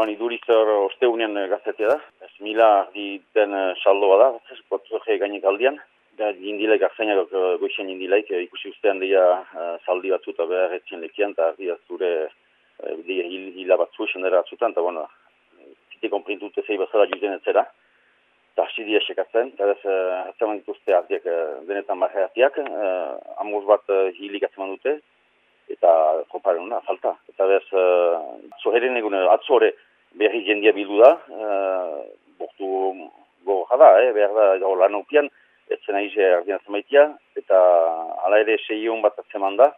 Ba, ni duriz osteunean gaztetea da. Ez mila ardi den saldoa da, ez potzoge gainek aldian. Da, jindilaik arzainak goixen jindilaik ikusi ustean dira saldi batzu eta behar etzien lekian, eta ardi zure dira hil, hila batzu esen dara atzutan, eta bueno, zite konprintute zei bazara juzen ez zera. Eta hasi dira sekatzen, eta ez atzaman dituzte ardiak denetan marreatiak, amoz bat hilik atzaman dute, eta koparen falta. Eta bez, zoheren egun atzore berri jendia bildu da, uh, bortu gogo da, eh, behar da, edo lan upian, ez ize ardian zemaitia, eta ala ere seion bat atzeman da,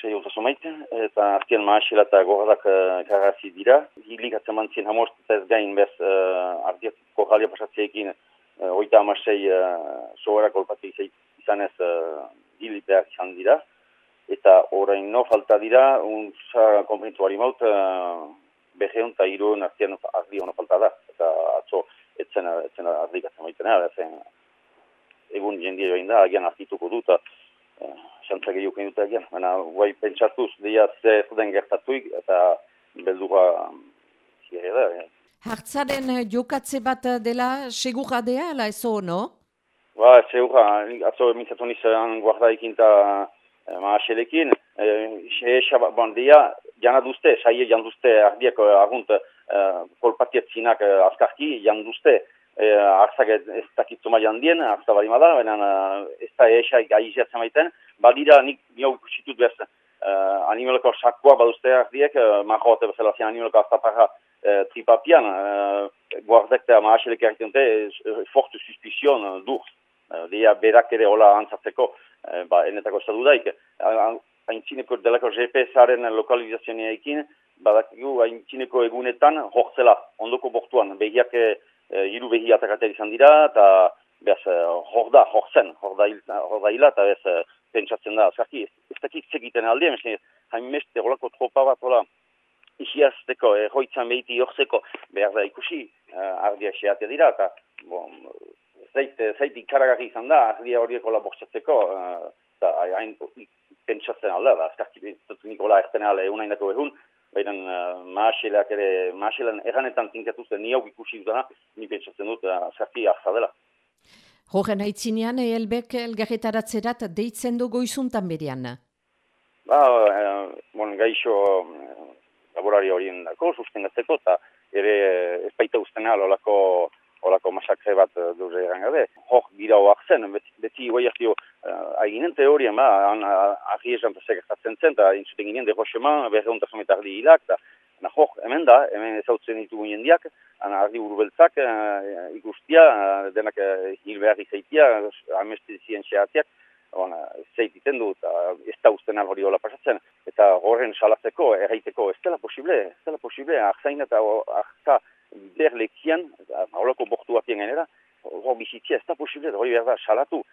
seion tasomait, eta artian maasila eta gogadak uh, karrazi dira, hilik atzeman zien hamost eta ez gain bez uh, ardiak kogalia pasatziekin, uh, oita amasei uh, sohara kolpatik izan ez uh, hilik behar izan dira, eta orain no falta dira, unza konprintu maut, uh, beheun eta iruen artean ardi hono falta da, eta atzo etzen, etzen ardikatzen maitena, ezen egun jendia joan da, agian artituko dut, eta xantzak egin dut agian, baina guai pentsatuz, dia ze zuden gertatuik, eta beldua zire da. Eh. Hartzaren jokatze bat dela segura dea, ala ez no? Ba, segura, atzo mintzatu nizan guarda ikinta eh, maaselekin, eh, bon, dia, jana duzte, saie jan duzte ardiak eh, agunt uh, kolpatietzinak uh, azkarki jan duzte uh, arzak ez dakitzuma jandien, arza bari mada, baina uh, ez da esa aiziatzen maiten, badira nik nio ikusitut bez uh, animaleko sakoa baduzte ardiek, uh, maho eta bezala zian animaleko aztaparra uh, tripapian, uh, guardek eta maaselek erriten dute, fortu suspizion uh, dur. Uh, Dea berak ere hola antzatzeko, uh, ba, enetako estadu daik. Uh, haintzineko delako GPS-aren lokalizazioa ekin, badakigu haintzineko egunetan horzela, ondoko bortuan, behiak e, hiru behi atakatea izan dira, eta behaz, hor da, hor hor da, hila, eta behaz, pentsatzen da, azkarki, ez dakik segiten aldea, mesne, hain meste, holako tropa bat, hola, isiazteko, e, hoitzan behiti horzeko, behar da ikusi, ardia xeatea dira, eta, bon, zait, zait ikaragarri izan da, ardia horiek hola bortzatzeko, eta hain, pentsatzen alda, da, azkarki bintzatu Nikola ertene ala egun hainako behun, baina uh, maaseleak ere, maaselean erranetan tinkatu zen, ni hau ikusi dutana, ni pentsatzen dut, uh, azkarki hartza dela. Horren haitzinean, elbek elgarretaratzerat deitzen dugu izuntan berian? Ba, uh, bon, gaixo uh, laborari horien dako, sustengatzeko, eta ere ez baita ustena olako olako masakre bat duze erangabe. Hor, gira hoak zen, beti, beti aginen teorien, ba, ahi esan pasek jatzen zen, eta intzuten ginen derroxeman, berreun tasometardi hilak, eta na, hor, hemen da, hemen ezautzen ditugu jendiak, ana ardi urbeltzak uh, ikustia, uh, denak uh, hil behar izaitia, amesti zien xeatiak, Ona, zeititen du, eta ez da usten hori hola pasatzen. Eta horren salatzeko, erraiteko, ez dela posible, ez dela posible, ahzain eta ahza berlekian, holako bortu batien gainera, hor bizitzia ez da posible, hori behar da, salatu.